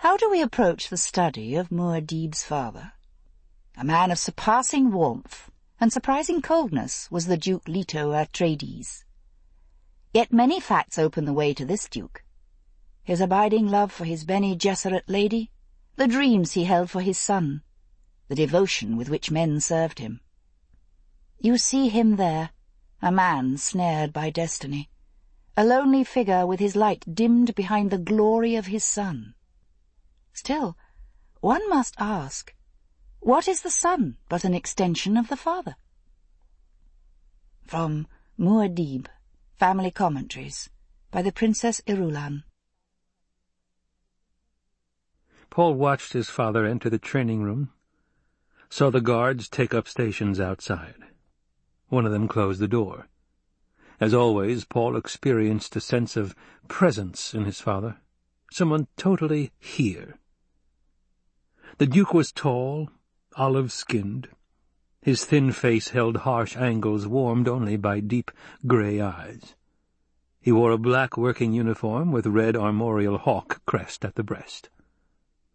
How do we approach the study of Muad'Dib's father? A man of surpassing warmth and surprising coldness was the Duke Leto Atreides. Yet many facts open the way to this duke. His abiding love for his Bene Gesserit lady, the dreams he held for his son, the devotion with which men served him. You see him there, a man snared by destiny, a lonely figure with his light dimmed behind the glory of his son. Still, one must ask, what is the son but an extension of the father? From Muad'Dib, Family Commentaries, by the Princess Irulan. Paul watched his father enter the training room, saw the guards take up stations outside. One of them closed the door. As always, Paul experienced a sense of presence in his father, someone totally here. The Duke was tall, olive-skinned. His thin face held harsh angles warmed only by deep grey eyes. He wore a black working uniform with red armorial hawk crest at the breast.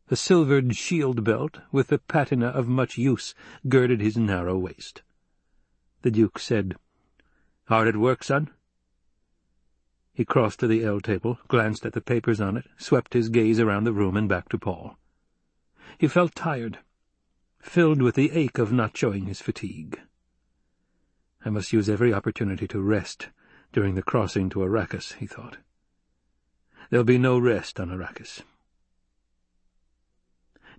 A silvered shield belt with the patina of much use girded his narrow waist. The Duke said, "'Hard at work, son?' He crossed to the L table, glanced at the papers on it, swept his gaze around the room and back to Paul. He felt tired, filled with the ache of not showing his fatigue. I must use every opportunity to rest during the crossing to Arrakis, he thought. There'll be no rest on Arrakis.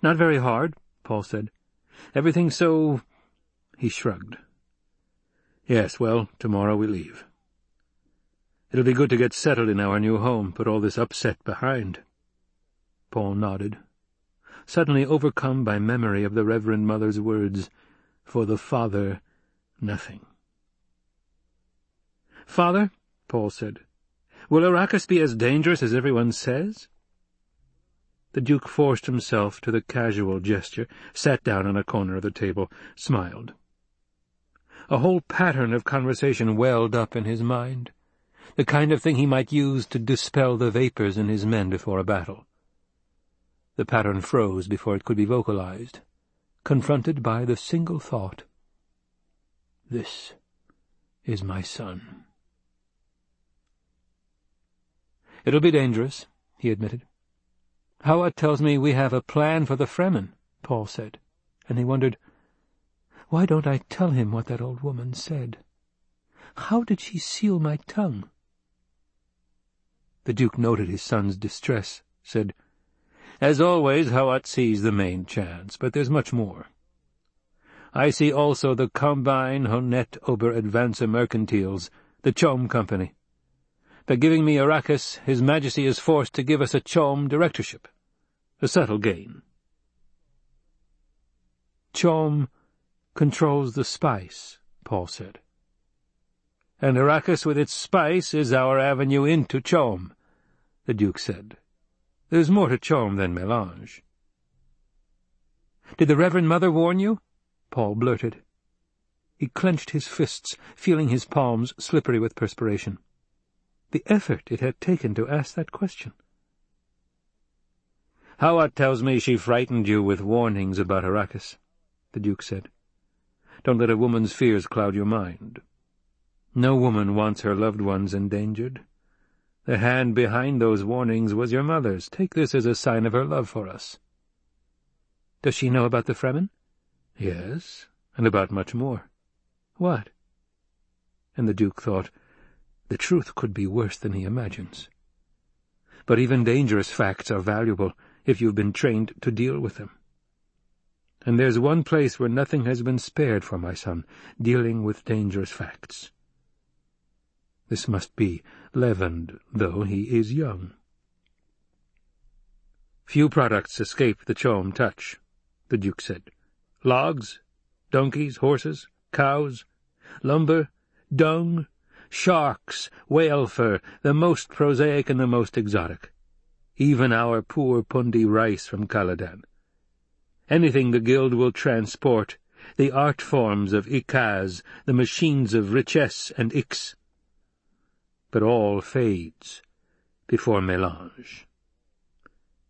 Not very hard, Paul said. Everything's so... He shrugged. Yes, well, tomorrow we leave. It'll be good to get settled in our new home, put all this upset behind. Paul nodded suddenly overcome by memory of the Reverend Mother's words, For the Father, nothing. "'Father,' Paul said, "'will Arrakis be as dangerous as everyone says?' The Duke forced himself to the casual gesture, sat down on a corner of the table, smiled. A whole pattern of conversation welled up in his mind, the kind of thing he might use to dispel the vapours in his men before a battle. The pattern froze before it could be vocalized, confronted by the single thought, This is my son. It'll be dangerous, he admitted. Hawat tells me we have a plan for the Fremen, Paul said, and he wondered, why don't I tell him what that old woman said? How did she seal my tongue? The Duke noted his son's distress, said, as always, Hawat sees the main chance, but there's much more. I see also the Combine Honnête Ober Advancer Mercantiles, the CHOAM Company. By giving me Arrakis, His Majesty is forced to give us a CHOAM directorship. A subtle gain. CHOAM controls the spice, Paul said. And Arrakis with its spice is our avenue into CHOAM, the Duke said. There's more to CHOAM than melange. Did the Reverend Mother warn you? Paul blurted. He clenched his fists, feeling his palms slippery with perspiration. The effort it had taken to ask that question. Hawat tells me she frightened you with warnings about Arrakis, the Duke said. Don't let a woman's fears cloud your mind. No woman wants her loved ones endangered. The hand behind those warnings was your mother's. Take this as a sign of her love for us. Does she know about the Fremen? Yes, and about much more. What? And the Duke thought, the truth could be worse than he imagines. But even dangerous facts are valuable if you've been trained to deal with them. And there's one place where nothing has been spared for my son, dealing with dangerous facts. This must be leavened, though he is young. Few products escape the CHOAM touch, the Duke said. Logs, donkeys, horses, cows, lumber, dung, sharks, whale fur, the most prosaic and the most exotic. Even our poor pundi rice from Caladan. Anything the Guild will transport, the art forms of Ecaz, the machines of Richese and Ix, but all fades before melange.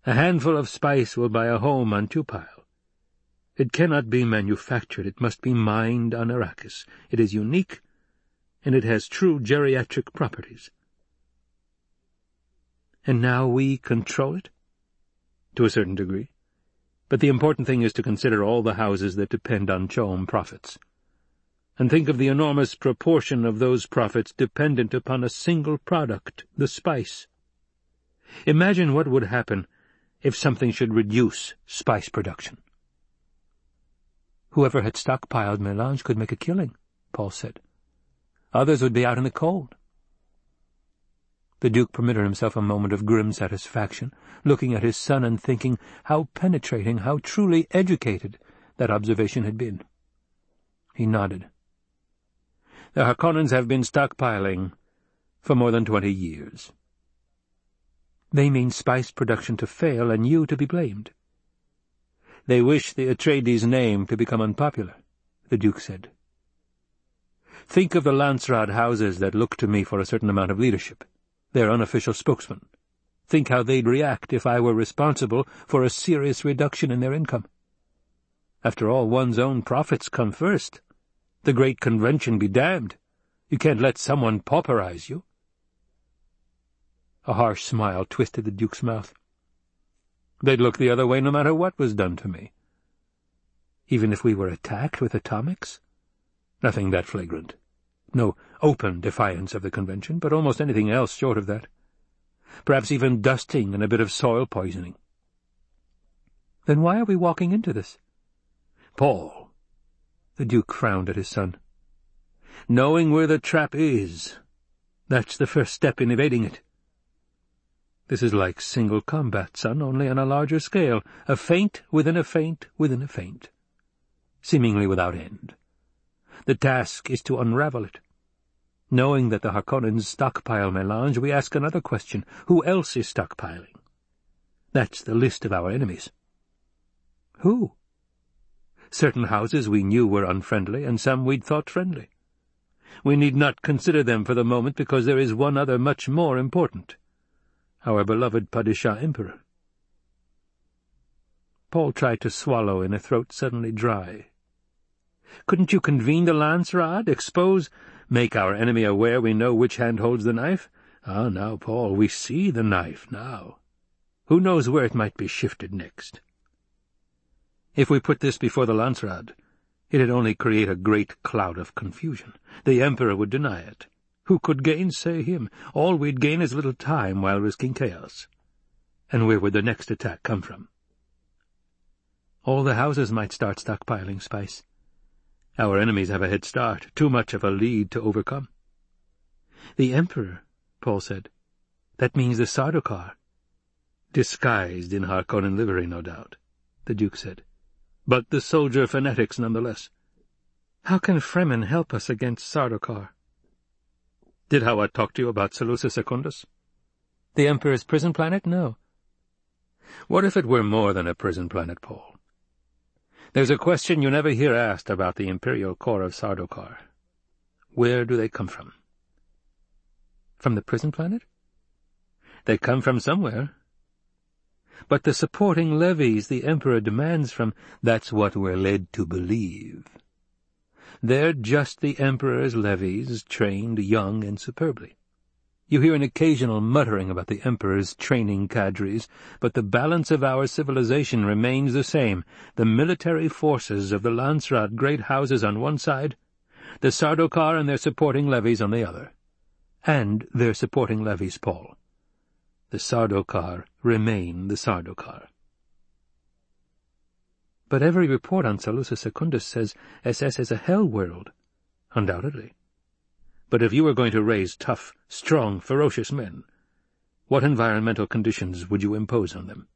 A handful of spice will buy a home on Tupile. It cannot be manufactured. It must be mined on Arrakis. It is unique, and it has true geriatric properties. And now we control it? To a certain degree. But the important thing is to consider all the houses that depend on CHOAM profits. And think of the enormous proportion of those profits dependent upon a single product, the spice. Imagine what would happen if something should reduce spice production. Whoever had stockpiled melange could make a killing, Paul said. Others would be out in the cold. The Duke permitted himself a moment of grim satisfaction, looking at his son and thinking how penetrating, how truly educated that observation had been. He nodded. The Harkonnens have been stockpiling for more than twenty years. They mean spice production to fail and you to be blamed. They wish the Atreides name to become unpopular, the Duke said. Think of the Landsraad houses that look to me for a certain amount of leadership their unofficial spokesman. Think how they'd react if I were responsible for a serious reduction in their income. After all, one's own profits come first. The great convention be damned. You can't let someone pauperize you. A harsh smile twisted the Duke's mouth. They'd look the other way no matter what was done to me. Even if we were attacked with atomics? Nothing that flagrant. No open defiance of the convention, but almost anything else short of that. Perhaps even dusting and a bit of soil poisoning. Then why are we walking into this? Paul. The Duke frowned at his son. Knowing where the trap is, that's the first step in evading it. This is like single combat, son, only on a larger scale, a feint within a feint within a feint, seemingly without end. The task is to unravel it. Knowing that the Harkonnens stockpile melange, we ask another question. Who else is stockpiling? That's the list of our enemies. Who? Certain houses we knew were unfriendly, and some we'd thought friendly. We need not consider them for the moment, because there is one other much more important. Our beloved Padishah Emperor. Paul tried to swallow in a throat suddenly dry. Couldn't you convene the Landsraad, expose, make our enemy aware we know which hand holds the knife? Ah, now, Paul, we see the knife now. Who knows where it might be shifted next? If we put this before the Landsraad, it'd only create a great cloud of confusion. The Emperor would deny it. Who could gainsay him? All we'd gain is little time while risking chaos. And where would the next attack come from? All the houses might start stockpiling spice. Our enemies have a head start, too much of a lead to overcome. The Emperor, Paul said. That means the Sardaukar. Disguised in Harkonnen livery, no doubt, the Duke said. But the soldier fanatics nonetheless. How can Fremen help us against Sardaukar? Did Hawat talk to you about Salusa Secundus? The Emperor's prison planet? No. What if it were more than a prison planet, Paul? There's a question you never hear asked about the Imperial Corps of Sardaukar. Where do they come from? From the prison planet? They come from somewhere. But the supporting levies the Emperor demands from, that's what we're led to believe. They're just the Emperor's levies, trained young and superbly. You hear an occasional muttering about the Emperor's training cadres, but the balance of our civilization remains the same. The military forces of the Landsraad great houses on one side, the Sardaukar and their supporting levies on the other. And their supporting levies, Paul. The Sardaukar remain the Sardaukar. But every report on Salusa Secundus says SS is a hell world. Undoubtedly. But if you were going to raise tough, strong, ferocious men, what environmental conditions would you impose on them?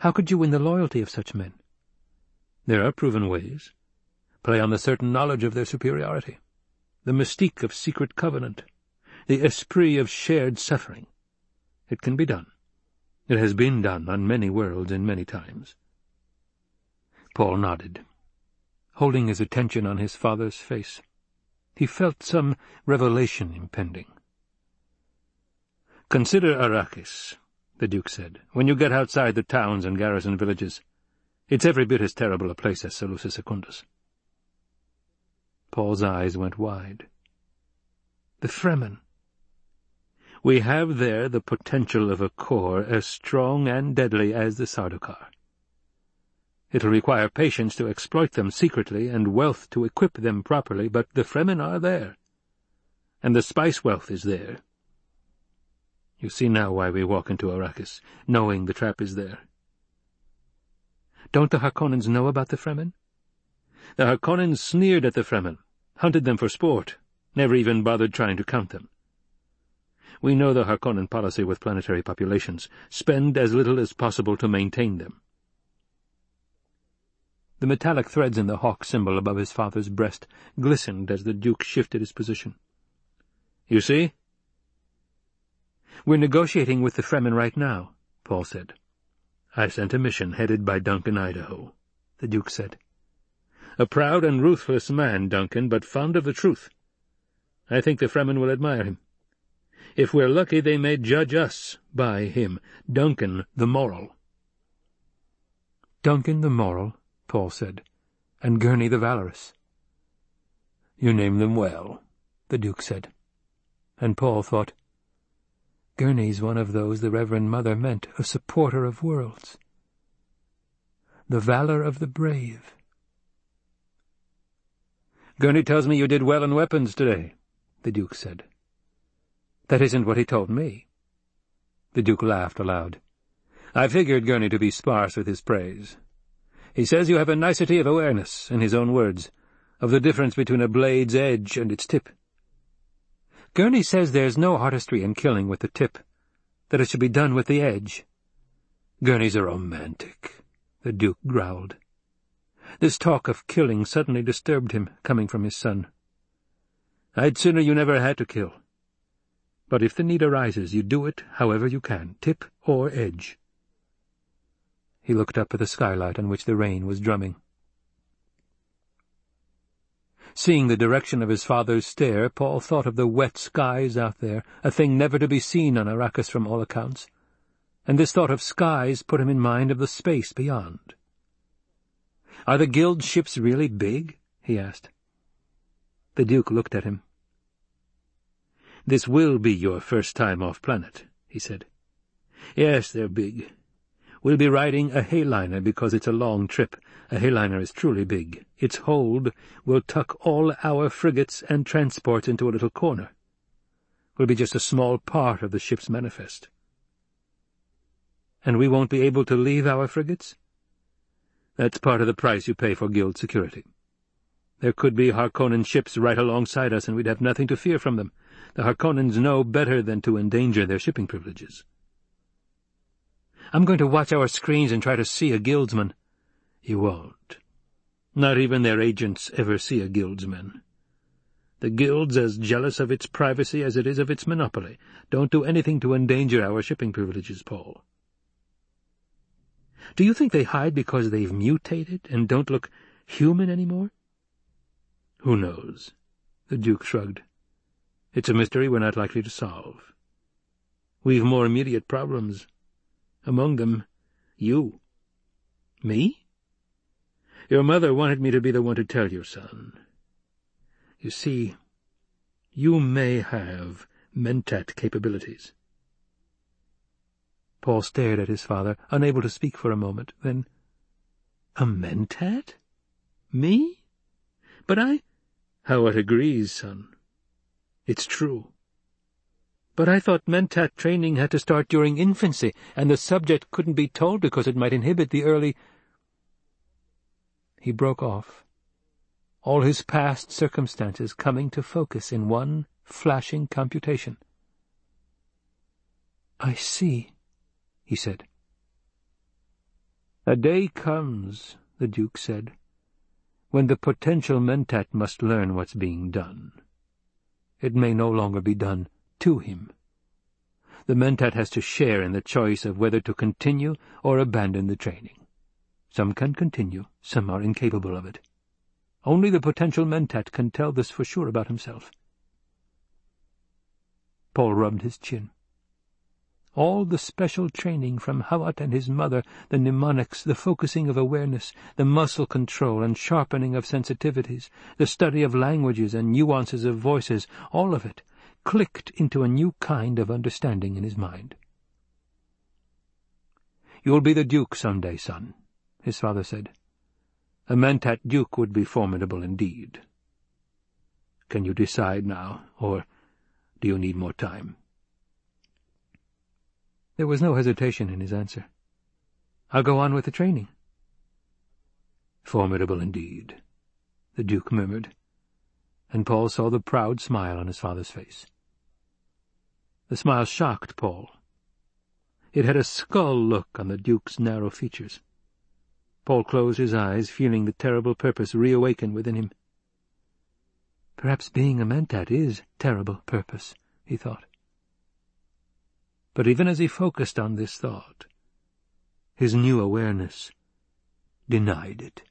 How could you win the loyalty of such men? There are proven ways. Play on the certain knowledge of their superiority, the mystique of secret covenant, the esprit of shared suffering. It can be done. It has been done on many worlds in many times. Paul nodded, holding his attention on his father's face. He felt some revelation impending. Consider Arrakis, the Duke said, when you get outside the towns and garrison villages. It's every bit as terrible a place as Salusa Secundus. Paul's eyes went wide. The Fremen. We have there the potential of a corps as strong and deadly as the Sardaukar. It'll require patience to exploit them secretly and wealth to equip them properly, but the Fremen are there. And the spice wealth is there. You see now why we walk into Arrakis, knowing the trap is there. Don't the Harkonnens know about the Fremen? The Harkonnens sneered at the Fremen, hunted them for sport, never even bothered trying to count them. We know the Harkonnen policy with planetary populations. Spend as little as possible to maintain them. The metallic threads in the hawk symbol above his father's breast glistened as the Duke shifted his position. "'You see?' "'We're negotiating with the Fremen right now,' Paul said. "'I sent a mission headed by Duncan Idaho,' the Duke said. "'A proud and ruthless man, Duncan, but fond of the truth. I think the Fremen will admire him. If we're lucky, they may judge us by him, Duncan the Moral.' Duncan the Moral Paul said, and Gurney the Valorous. You name them well, the Duke said. And Paul thought, Gurney's one of those the Reverend Mother meant a supporter of worlds. The valor of the brave. Gurney tells me you did well in weapons today, the Duke said. That isn't what he told me. The Duke laughed aloud. I figured Gurney to be sparse with his praise. He says you have a nicety of awareness, in his own words, of the difference between a blade's edge and its tip. Gurney says there's no artistry in killing with the tip, that it should be done with the edge. Gurney's a romantic, the Duke growled. This talk of killing suddenly disturbed him, coming from his son. I'd sooner you never had to kill. But if the need arises, you do it however you can, tip or edge. He looked up at the skylight on which the rain was drumming. Seeing the direction of his father's stare, Paul thought of the wet skies out there, a thing never to be seen on Arrakis from all accounts, and this thought of skies put him in mind of the space beyond. "'Are the Guild ships really big?' he asked. The Duke looked at him. "'This will be your first time off-planet,' he said. "'Yes, they're big. We'll be riding a Heighliner because it's a long trip. A Heighliner is truly big. Its hold will tuck all our frigates and transports into a little corner. We'll be just a small part of the ship's manifest. And we won't be able to leave our frigates? That's part of the price you pay for guild security. There could be Harkonnen ships right alongside us, and we'd have nothing to fear from them. The Harkonnens know better than to endanger their shipping privileges. I'm going to watch our screens and try to see a guildsman. You won't. Not even their agents ever see a guildsman. The guild's as jealous of its privacy as it is of its monopoly. Don't do anything to endanger our shipping privileges, Paul. Do you think they hide because they've mutated and don't look human anymore? Who knows? The Duke shrugged. It's a mystery we're not likely to solve. We've more immediate problems. Among them, you. Me? Your mother wanted me to be the one to tell you, son. You see, you may have mentat capabilities. Paul stared at his father, unable to speak for a moment. Then, a mentat? Me? But I— Hawat agrees, son. It's true. But I thought mentat training had to start during infancy, and the subject couldn't be told because it might inhibit the early— He broke off, all his past circumstances coming to focus in one flashing computation. "'I see,' he said. "'A day comes,' the Duke said, "'when the potential mentat must learn what's being done. It may no longer be done to him. The mentat has to share in the choice of whether to continue or abandon the training. Some can continue, some are incapable of it. Only the potential mentat can tell this for sure about himself. Paul rubbed his chin. All the special training from Hawat and his mother, the mnemonics, the focusing of awareness, the muscle control and sharpening of sensitivities, the study of languages and nuances of voices, all of it clicked into a new kind of understanding in his mind. "'You'll be the Duke some day, son,' his father said. "'A Mentat Duke would be formidable indeed. Can you decide now, or do you need more time?' There was no hesitation in his answer. "'I'll go on with the training.' "'Formidable indeed,' the Duke murmured, and Paul saw the proud smile on his father's face. The smile shocked Paul. It had a skull look on the Duke's narrow features. Paul closed his eyes, feeling the terrible purpose reawaken within him. Perhaps being a Mentat is terrible purpose, he thought. But even as he focused on this thought, his new awareness denied it.